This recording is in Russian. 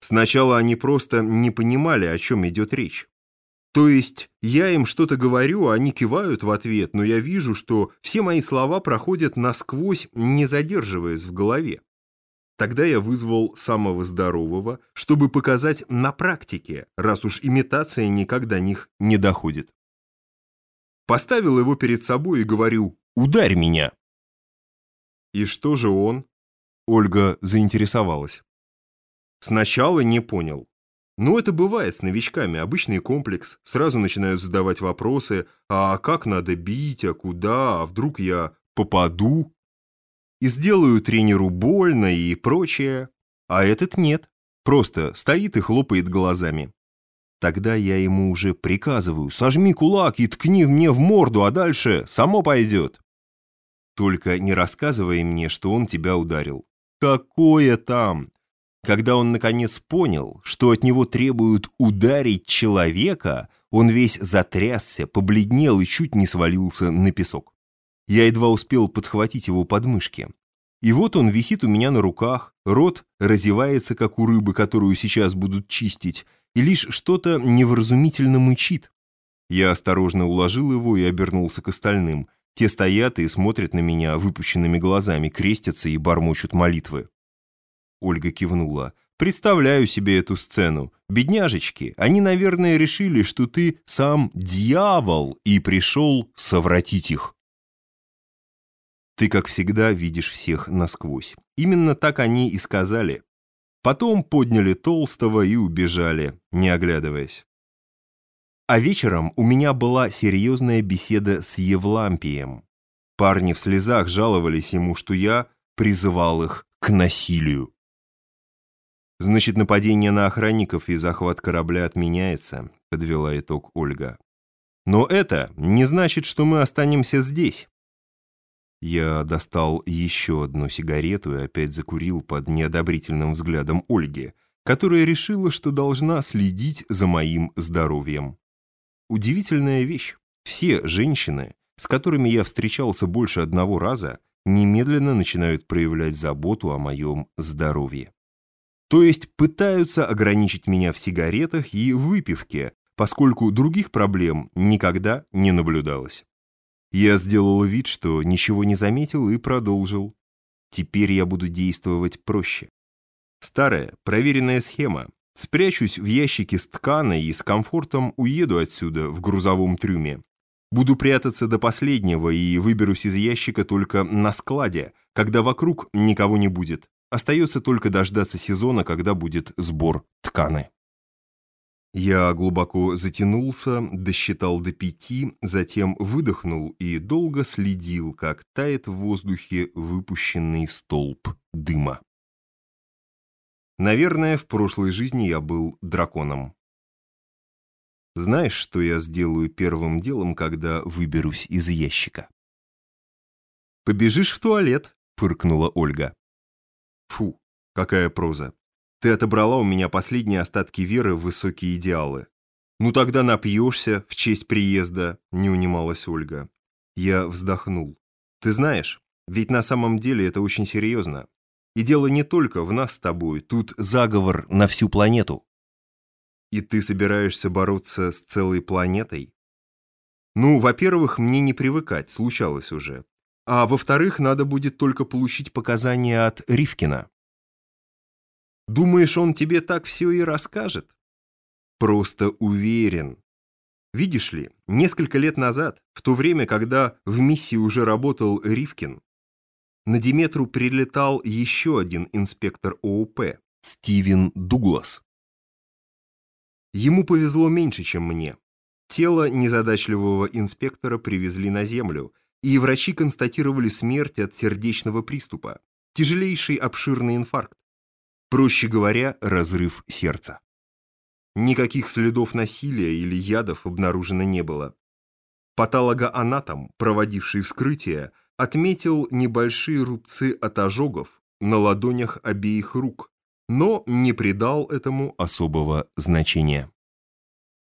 Сначала они просто не понимали, о чем идет речь. То есть я им что-то говорю, они кивают в ответ, но я вижу, что все мои слова проходят насквозь, не задерживаясь в голове. Тогда я вызвал самого здорового, чтобы показать на практике, раз уж имитация никак до них не доходит. Поставил его перед собой и говорю «Ударь меня!» И что же он? Ольга заинтересовалась. Сначала не понял. Ну, это бывает с новичками, обычный комплекс. Сразу начинают задавать вопросы, а как надо бить, а куда, а вдруг я попаду? И сделаю тренеру больно и прочее. А этот нет, просто стоит и хлопает глазами. Тогда я ему уже приказываю, сожми кулак и ткни мне в морду, а дальше само пойдет. Только не рассказывай мне, что он тебя ударил. Какое там? Когда он наконец понял, что от него требуют ударить человека, он весь затрясся, побледнел и чуть не свалился на песок. Я едва успел подхватить его подмышки. И вот он висит у меня на руках, рот разевается, как у рыбы, которую сейчас будут чистить, и лишь что-то невразумительно мычит. Я осторожно уложил его и обернулся к остальным. Те стоят и смотрят на меня выпущенными глазами, крестятся и бормочут молитвы. Ольга кивнула. «Представляю себе эту сцену. Бедняжечки, они, наверное, решили, что ты сам дьявол и пришел совратить их». Ты, как всегда, видишь всех насквозь. Именно так они и сказали. Потом подняли Толстого и убежали, не оглядываясь. А вечером у меня была серьезная беседа с Евлампием. Парни в слезах жаловались ему, что я призывал их к насилию. «Значит, нападение на охранников и захват корабля отменяется», — подвела итог Ольга. «Но это не значит, что мы останемся здесь». Я достал еще одну сигарету и опять закурил под неодобрительным взглядом Ольги, которая решила, что должна следить за моим здоровьем. Удивительная вещь. Все женщины, с которыми я встречался больше одного раза, немедленно начинают проявлять заботу о моем здоровье. То есть пытаются ограничить меня в сигаретах и выпивке, поскольку других проблем никогда не наблюдалось. Я сделал вид, что ничего не заметил и продолжил. Теперь я буду действовать проще. Старая, проверенная схема. Спрячусь в ящике с тканой и с комфортом уеду отсюда в грузовом трюме. Буду прятаться до последнего и выберусь из ящика только на складе, когда вокруг никого не будет. Остается только дождаться сезона, когда будет сбор тканы. Я глубоко затянулся, досчитал до пяти, затем выдохнул и долго следил, как тает в воздухе выпущенный столб дыма. Наверное, в прошлой жизни я был драконом. Знаешь, что я сделаю первым делом, когда выберусь из ящика? «Побежишь в туалет», — фыркнула Ольга. Какая проза. Ты отобрала у меня последние остатки веры в высокие идеалы. Ну тогда напьешься в честь приезда, не унималась Ольга. Я вздохнул. Ты знаешь, ведь на самом деле это очень серьезно. И дело не только в нас с тобой, тут заговор на всю планету. И ты собираешься бороться с целой планетой? Ну, во-первых, мне не привыкать, случалось уже. А во-вторых, надо будет только получить показания от Ривкина. Думаешь, он тебе так все и расскажет? Просто уверен. Видишь ли, несколько лет назад, в то время, когда в миссии уже работал Ривкин, на Диметру прилетал еще один инспектор ОУП, Стивен Дуглас. Ему повезло меньше, чем мне. Тело незадачливого инспектора привезли на Землю – и врачи констатировали смерть от сердечного приступа, тяжелейший обширный инфаркт. Проще говоря, разрыв сердца. Никаких следов насилия или ядов обнаружено не было. Патологоанатом, проводивший вскрытие, отметил небольшие рубцы от ожогов на ладонях обеих рук, но не придал этому особого значения.